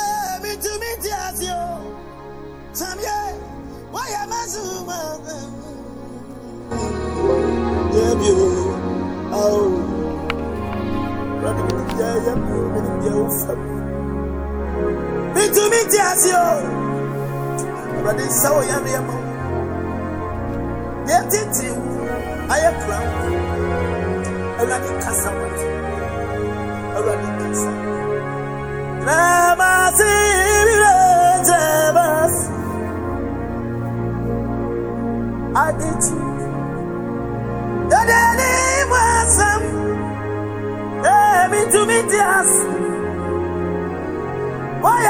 èmi tún mi ti àti o sàmìyẹ wáyà má sùn mọ́. Yẹ́bi o, a ò rọ́ọ̀dì mi ni yẹ́ yẹ́bi o, mi ni yẹ́ o fẹ́ mi. Mi tún mi ti àti o, ọ̀rọ̀dì sáwọ̀ yá mi yẹ mọ́. Yẹ́ títì ayẹ kura wọ̀, ẹ̀rọ̀dì kásá wọ̀.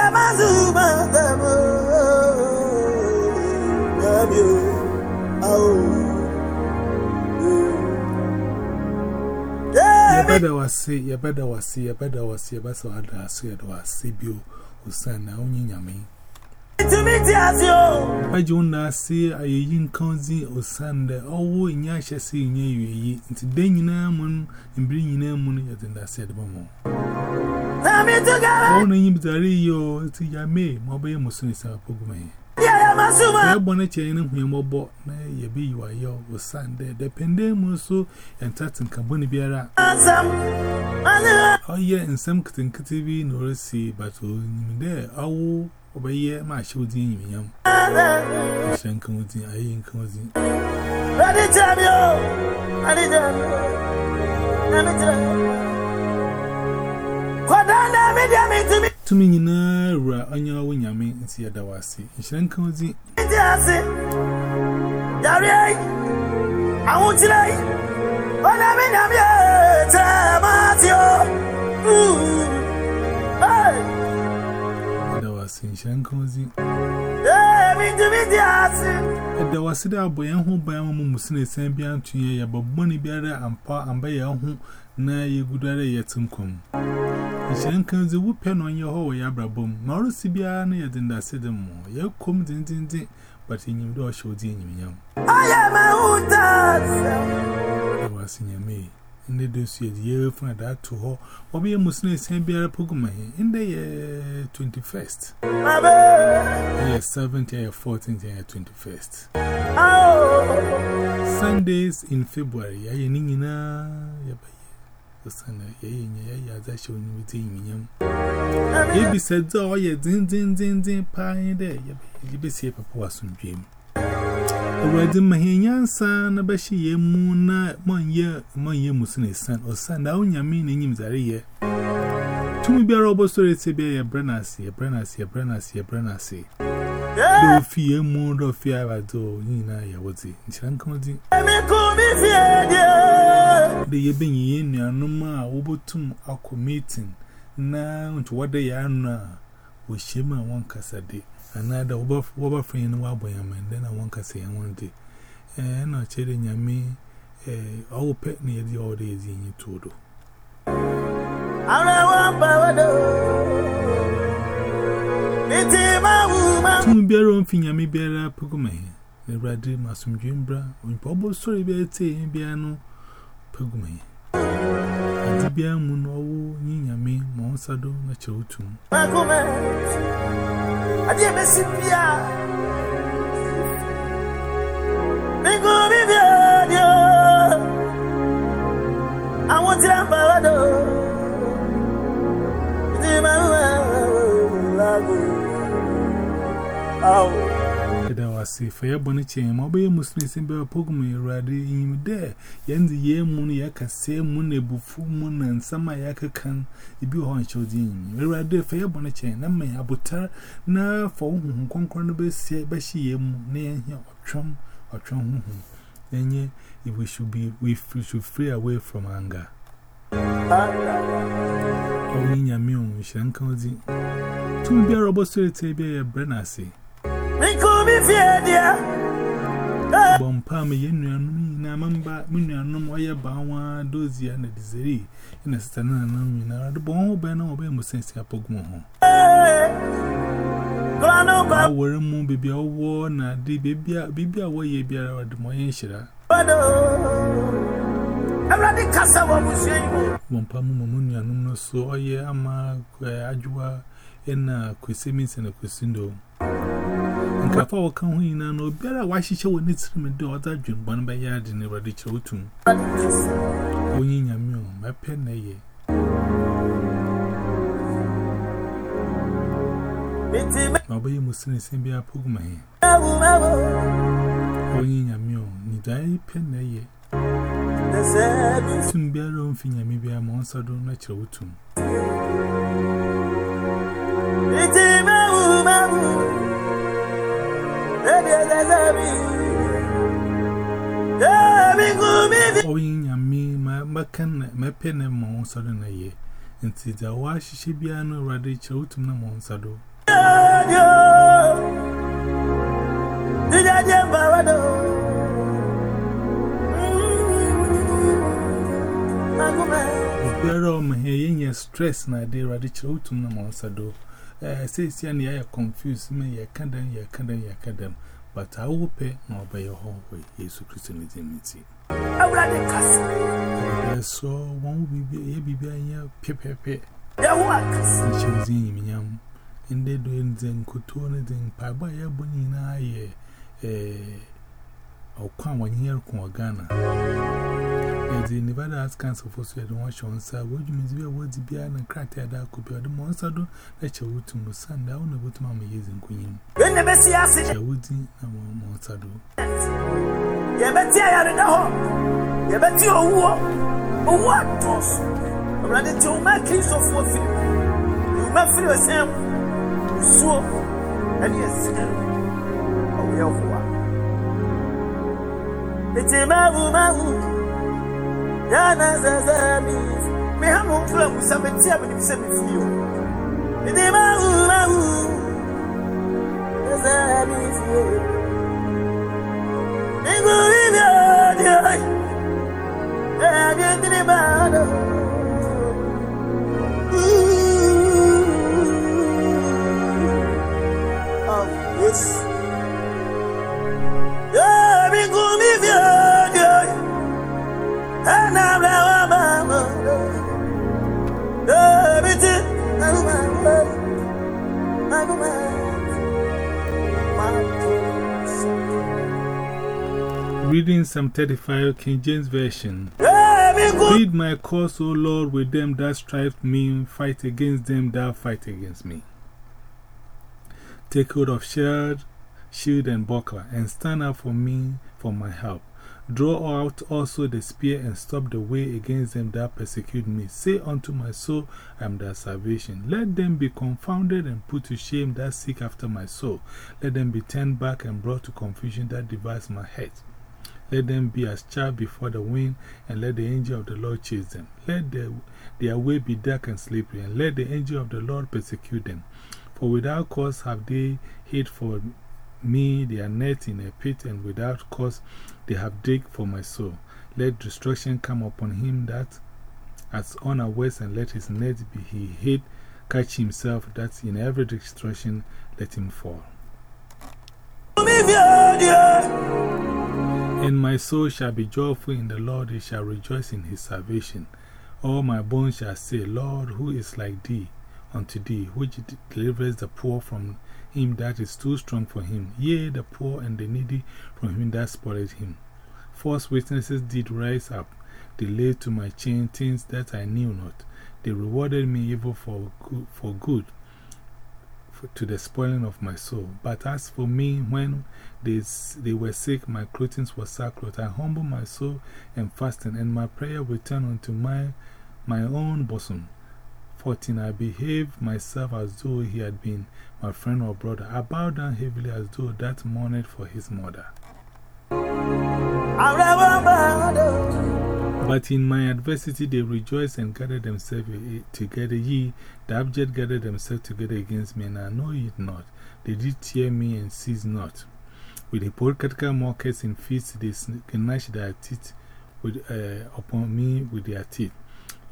Am I zooming? your brother was see, your brother was see, your brother was see, your brother was see, your brother was see, you Usana, only Yami. But you now see, I yin cozy or Sunday, oh, in Yasha see near you and today you moon, and bring you know, moon, and then I said, Momo. Only him to your tea, I may, mobile, Mosun our program. I born a chain and him or bought, nay, ye be you are your was Sunday, depending more so and tatting Camboni Biera. Oh, yeah, and some kitten kitty be no receive, but there, I will obey ye my shooting him. Shank counting, I ain't counting. Ready, tell you, I did. Let me tell you. Quadana, me, to me. To me, you know, on your wing, I mean, see a dawasi. Shank. I want to lay. Oh, I mean, I'm here. Tamatio. Dawasi, shank cozy. Dawasi, that boy, who by a mumusine, send me out to ye, but money bearer and pa and by a home, nay, you good at a yatum come tinkom Nshankan zi wupe no nye ho ya brabom na oru sibia na ye dinda sedem mo ye kom din din din but enyim do show di enyim yam I am a hunter was nyame. Inde do su ye fun da to ho obi ye musne sen biara poguma he inde ye 21st My baby ye 7th ye 14th ye 21st Oh sundays in february. Ya ye ni nyina ye ba Osana, yea, yea, yea, that shall be in him. If he said, Oh, ye din, din, din, din, pine there, ye be safe for some dream. Already, my young son, a bashi ye moon, one year, my year musin is son, or son down your meaning him that year. To me, be a robot story, say, be a brennacy, a brennacy, a brennacy, a brennacy. Do fear moon of fear, I do, Nina, I would say, Chancozy. The Yabin in your Numa, Ubutum, a committing. Now, to what they are now, we shame and one cassady, another over friend, Waboyam, and then I won't cassay and one day. And not chiding me, all pet near the old days in you to do. I want power. It's my woman. Bear on Finyami the Raddy Masum Jimbra, when Pobo story be a tea in pegumi. Adibia munowo nyinyame monsado na chewtum. Pegumi. Adie besipia. Pegumi bia. Àwọn tí a ń bá lọ́dọ̀, ìdí máa ń wà lágùn. Àwọn. say, Fair Bonnichain, my baby Muslims in Bell Pogme, rather him there. Yen the year moon yaka say moon a ya moon and some yaka can be haunch or din. Rather Fair Bonnichain, and may abutar na for whom conqueror be say, but she am near or trum or trum. Then ye, if we should be, we should free away from anger. Oh, in your meal, Shankozi. To be a robust to the table, Brenassi. Bompam, Yenran, Namamba, Minanum, Oyabawa, Dozia, and Dizere, and a standard and the bomb banner of Emerson Pogmo. I were a moon baby or war, na de baby, baby away, ye be our demoyashira. Bompam, Mumunia, Nuno, so ye ama, eh, Ajua, and a Quisimis and a Quisindo. nka fa wọ kan huyin na obiara wa hyehyɛ wɔ ne tirim de ɔda dwenbɔn bɛyɛ ade ne wurade kyerɛ wotum Oyin and me, my bacan, my pen and my own sudden a year. And see the wash she be an already choked to my own saddle. Did I get barado? There are stress, and I did rather choked to my say, see, and I confused me, I can't, I can't, I can't. but I will pay no by your home way, Yesu Christ in the. I will at the castle. So one will be a baby, and your pepe. The works in choosing him, and they doing them could turn it in Pabaya Bonina, eh, or come when you're Ghana. Yadi Nevada has cancer for Sweden Watch on Sir, which means we are words behind a crack that I could be the monster do that you would to my son down the good mamma is in Queen. Then the Bessie has it. I would see monster do. Yabetia, I don't know. Yabetia, what? What was? Rather to my case of what you might feel as him. So, and yes, we are one. It's a mabu mabu. Yana zazami Mehamu mfula kusametia menibise mifio Nidi mahu mahu Zazami fio Ningu vivyo dioi Nabio ndini Oh, yes. Reading Psalm 35, King James Version. Read my cause, O Lord, with them that strive me, fight against them that fight against me. Take hold of shield, shield and buckler, and stand up for me for my help. Draw out also the spear and stop the way against them that persecute me. Say unto my soul, I am thy salvation. Let them be confounded and put to shame that seek after my soul. Let them be turned back and brought to confusion that devise my head. Let them be as chaff before the wind, and let the angel of the Lord chase them. Let their, their way be dark and slippery, and let the angel of the Lord persecute them. For without cause have they hid for me their net in a pit, and without cause they have digged for my soul. Let destruction come upon him that as unawares, and let his net be he hid, catch himself, that in every destruction let him fall. And my soul shall be joyful in the Lord, it shall rejoice in his salvation. All my bones shall say, Lord, who is like thee unto thee, which delivers the poor from him that is too strong for him, yea, the poor and the needy from him that spoileth him. False witnesses did rise up, they laid to my chain things that I knew not. They rewarded me evil for good, for good to the spoiling of my soul. But as for me, when they, they were sick, my clothing was sackcloth. I humbled my soul and fasted, and my prayer returned unto my, my own bosom. 14. I behaved myself as though he had been my friend or brother. I bowed down heavily as though that mourned for his mother. But in my adversity they rejoice and gather themselves together. Ye, the abject, gather themselves together against me, and I know it not. They did tear me and cease not. With hypocritical mockers in feasts, they gnashed their teeth with, uh, upon me with their teeth.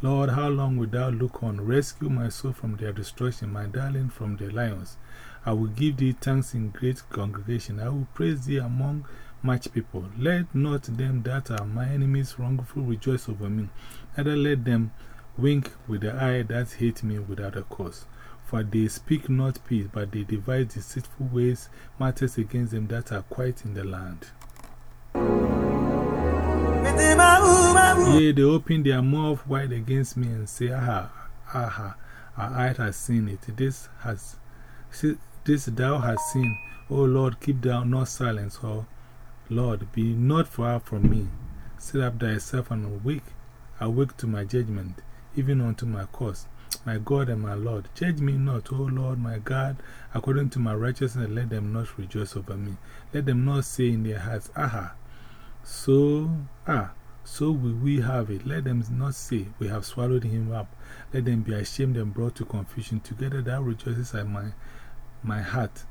Lord, how long wilt thou look on? Rescue my soul from their destruction, my darling from the lions. I will give thee thanks in great congregation. I will praise thee among much people. Let not them that are my enemies wrongful rejoice over me, neither let them wink with the eye that hate me without a cause. For they speak not peace, but they devise deceitful ways, matters against them that are quiet in the land. Yea, they open their mouth wide against me and say, ah, ah, ah, Aha, aha, our eye has seen it. This, has, this thou hast seen. O Lord, keep thou not silence, or Lord, be not far from me. Set up thyself and awake, awake to my judgment, even unto my cause. My God and my Lord, judge me not, O Lord my God, according to my righteousness, let them not rejoice over me. Let them not say in their hearts, Aha, so, ah, so will we have it. Let them not say, We have swallowed him up. Let them be ashamed and brought to confusion. Together that rejoices at my, my heart,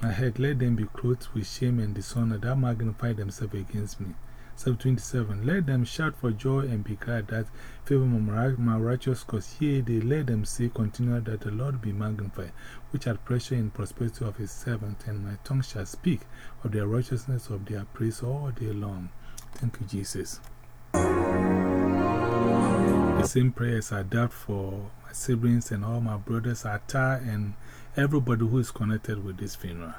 my head. Let them be clothed with shame and dishonor that magnify themselves against me. Psalm 27 Let them shout for joy and be glad that favor my, righteous cause. Yea, they let them say continually that the Lord be magnified, which had pleasure in prosperity of his servant, and my tongue shall speak of their righteousness of their praise all day long. Thank you, Jesus. The same prayers I doubt for siblings and all my brothers, Ata, and everybody who is connected with this funeral.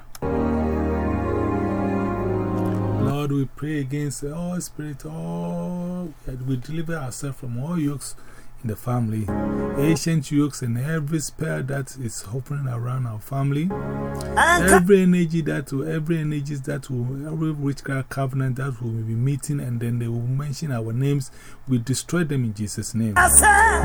Lord, we pray against all spirit, all that we deliver ourselves from all yokes in the family, ancient yokes, and every spell that is hovering around our family, every energy that will, every energies that will, every witchcraft covenant that will be meeting, and then they will mention our names. We destroy them in Jesus' name.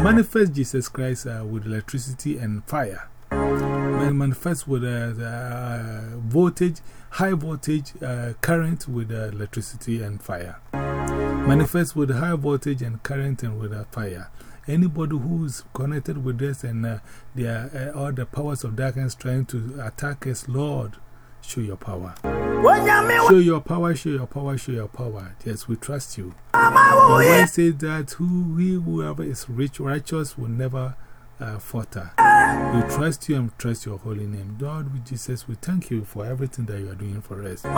Manifest Jesus Christ uh, with electricity and fire. Manifest with uh, voltage high voltage uh, current with uh, electricity and fire. Manifest with high voltage and current and with uh, fire. Anybody who is connected with this and uh, they are, all the powers of darkness trying to attack us, Lord, show your power. Show your power, show your power, show your power. Yes, we trust you. The word says that who, whoever is rich, righteous will never uh, falter. We trust you and trust your holy name. Lord, with Jesus, we thank you for everything that you are doing for us. We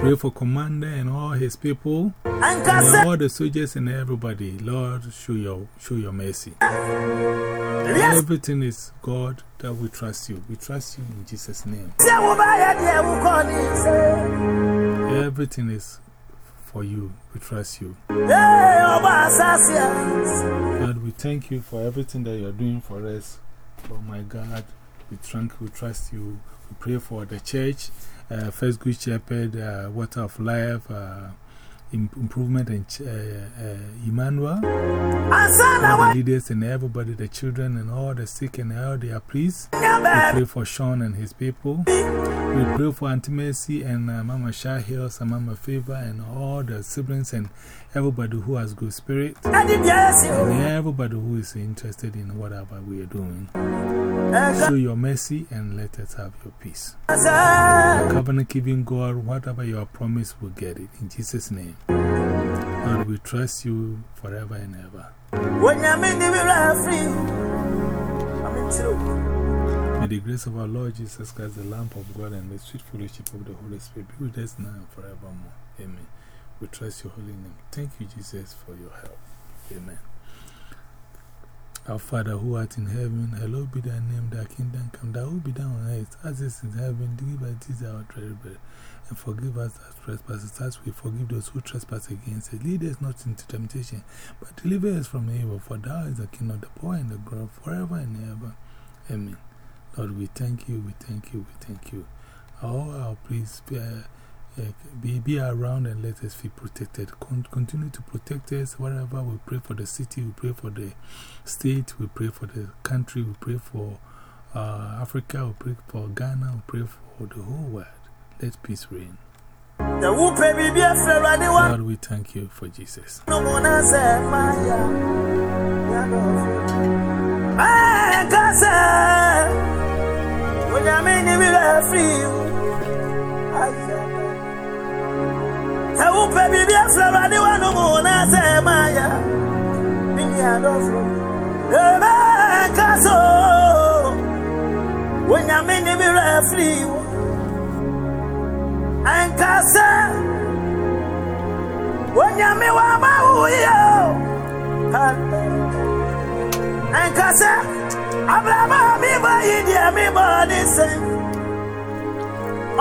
pray for Commander and all his people, and all the soldiers and everybody. Lord, show your, show your mercy. Everything is God that we trust you. We trust you in Jesus' name. Everything is for you. We trust you. God, we thank you for everything that you're doing for us. Oh my God, we, thank, we trust you. We pray for the church, uh, First Good Shepherd, uh, Water of Life, uh, improvement in uh, uh, Emmanuel, all the leaders and everybody, the children and all the sick and all their priests. We pray for Sean and his people. We pray for Auntie Mercy and uh, Mama Shahils and Mama Favor and all the siblings and everybody who has good spirit. And everybody who is interested in whatever we are doing. Show your mercy and let us have your peace. Covenant keeping God, whatever your promise, will get it. In Jesus' name. Lord, we trust you forever and ever. May the grace of our Lord Jesus Christ, the lamp of God, and the sweet fellowship of the Holy Spirit be with us now and forevermore. Amen. We trust your holy name. Thank you, Jesus, for your help. Amen. Our Father who art in heaven, hallowed be thy name, thy kingdom come, thy will be done on earth as it is in heaven. Give us this our daily bread, and forgive us our trespasses as we forgive those who trespass against us. Lead us not into temptation, but deliver us from evil. For thou is the kingdom, the power, and the glory forever and ever. Amen. Lord, we thank you, we thank you, we thank you. All our please. Uh, be, be around and let us be protected. Con continue to protect us wherever we pray for the city, we pray for the state, we pray for the country, we pray for uh, Africa, we pray for Ghana, we pray for the whole world. Let peace reign. Lord, we thank you for Jesus. Upe bibi afra ni wanu mu anka sɛ onyame wama woyɛ anka sɛ abraba mebɔ yi deɛ mebɔ ne sɛ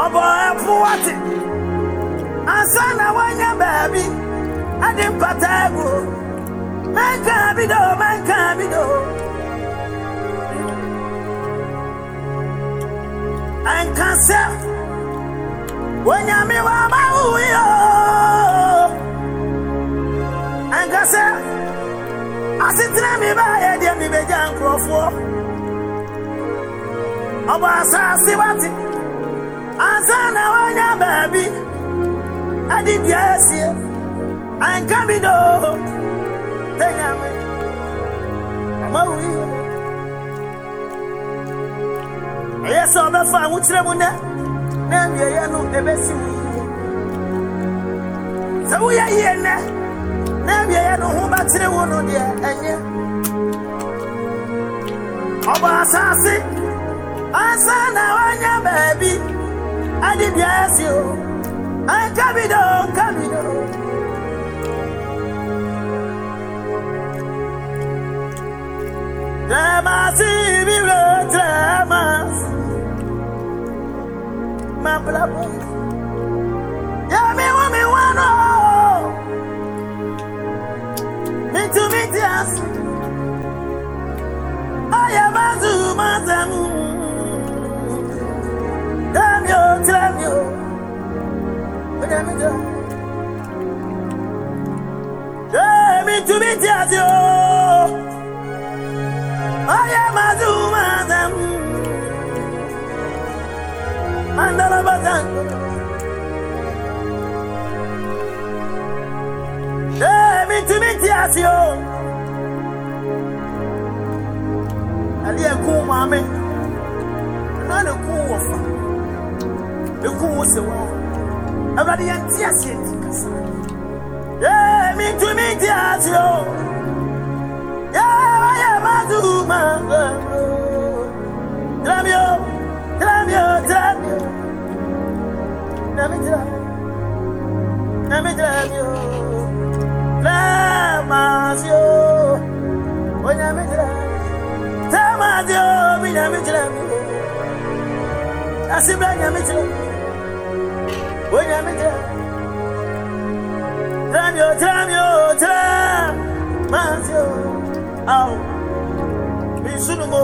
ɔbɔ e ɛpo wate ansa na woanya baabi ade mpata agu manka bi do manka bi do. Anka sɛ onyame wa ma wuyo ankasa asetena mi ba yɛ deɛ mi bɛgya nkurɔfoɔ ɔbɔ asase wate ansa na wanya baabi ade dua asie anka bi do. Ɛnyame ama wuyo ɛyɛ sɛ ɔbɛfa ahokyerɛ mu nɛ na awieɛ no ɛbɛsi wo yie sɛ woyɛ yie nnɛ na awieɛ no ho bɛkyere wo no deɛ ɛnyɛ ɔbɔ asase ansa na wanya baabi ade dua asi o anka bi do nka bi do Tramasi biblo tramas Ma bravo Ya mi wa mi wa no Mi tu mi ti as Aya mazu mazamu Damio tramio Oya mi do Ya mi tu mi ti as yo Aya mazuma zam Mandala Bazan. Hey, minti minti asio. Ali eku mame. Na ne ku wofa. Eku wose wo. Awurade yɛ nti aseɛ nti kasa. Yee, minti minti Dramio. ẹ̀mí jẹ́ mi o. Lẹ́ẹ̀màsí o. Ó yẹ mí jẹ́ mi. Tẹ́ẹ̀màsí o mi yẹ mí jẹ́ mi o. Àṣìbẹ̀ yẹ mí jẹ́ mi. Ó yẹ mí jẹ́ mi. Tẹ́mi o tẹ́mi o tẹ́ẹ̀màsí o. Àwọn mi sunu mo.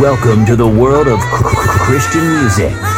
Welcome to the world of Christian music.